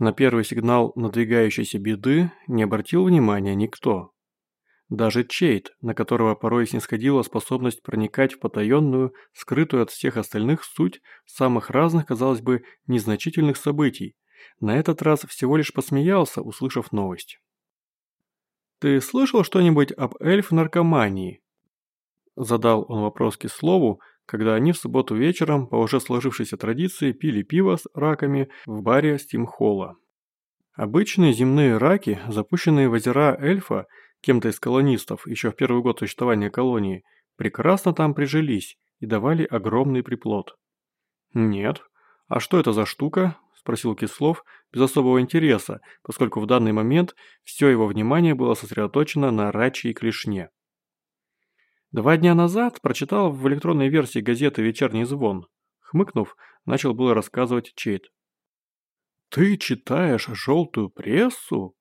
На первый сигнал надвигающейся беды не обратил внимания никто. Даже Чейт, на которого порой снисходила способность проникать в потаенную, скрытую от всех остальных суть самых разных, казалось бы, незначительных событий, на этот раз всего лишь посмеялся, услышав новость. «Ты слышал что-нибудь об эльф-наркомании?» Задал он вопрос Кислову, когда они в субботу вечером, по уже сложившейся традиции, пили пиво с раками в баре Стимхолла. Обычные земные раки, запущенные в озера эльфа, кем-то из колонистов еще в первый год существования колонии, прекрасно там прижились и давали огромный приплод. «Нет. А что это за штука?» – спросил Кислов без особого интереса, поскольку в данный момент все его внимание было сосредоточено на рачьей клешне. Два дня назад прочитал в электронной версии газеты «Вечерний звон». Хмыкнув, начал было рассказывать Чейт. «Ты читаешь желтую прессу?»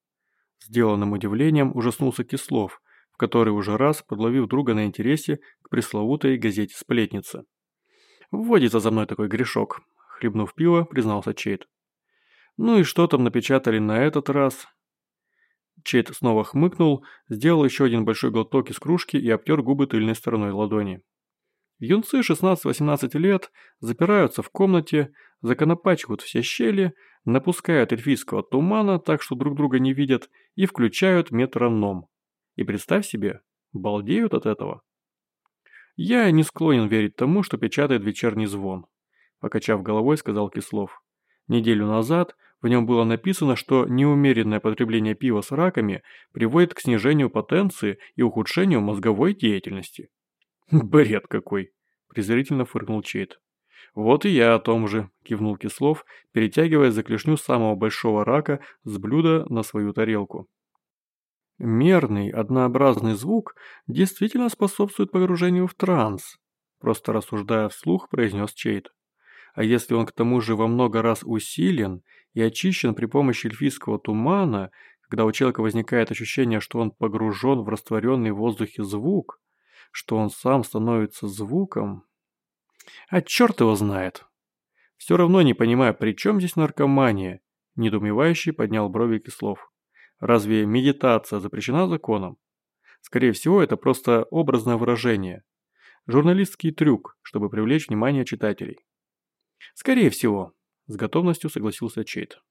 Сделанным удивлением ужаснулся Кислов, в который уже раз, подловив друга на интересе к пресловутой газете «Сплетница». «Вводится за мной такой грешок», — хлебнув пиво, признался Чейт. «Ну и что там напечатали на этот раз?» Чейт снова хмыкнул, сделал еще один большой глоток из кружки и обтер губы тыльной стороной ладони. Юнцы 16-18 лет запираются в комнате, законопачивают все щели, напускают эльфийского тумана так, что друг друга не видят, и включают метроном. И представь себе, балдеют от этого. Я не склонен верить тому, что печатает вечерний звон. Покачав головой, сказал Кислов. Неделю назад в нем было написано, что неумеренное потребление пива с раками приводит к снижению потенции и ухудшению мозговой деятельности. «Бред какой!» – презрительно фыркнул Чейт. «Вот и я о том же», – кивнул Кислов, перетягивая за самого большого рака с блюда на свою тарелку. Мерный, однообразный звук действительно способствует погружению в транс, просто рассуждая вслух, произнес Чейт. А если он к тому же во много раз усилен и очищен при помощи эльфийского тумана, когда у человека возникает ощущение, что он погружен в растворенный в воздухе звук, что он сам становится звуком, а черт его знает. Все равно не понимаю, при чем здесь наркомания? Недоумевающий поднял брови Кислов. Разве медитация запрещена законом? Скорее всего, это просто образное выражение. Журналистский трюк, чтобы привлечь внимание читателей. Скорее всего, с готовностью согласился Чейт.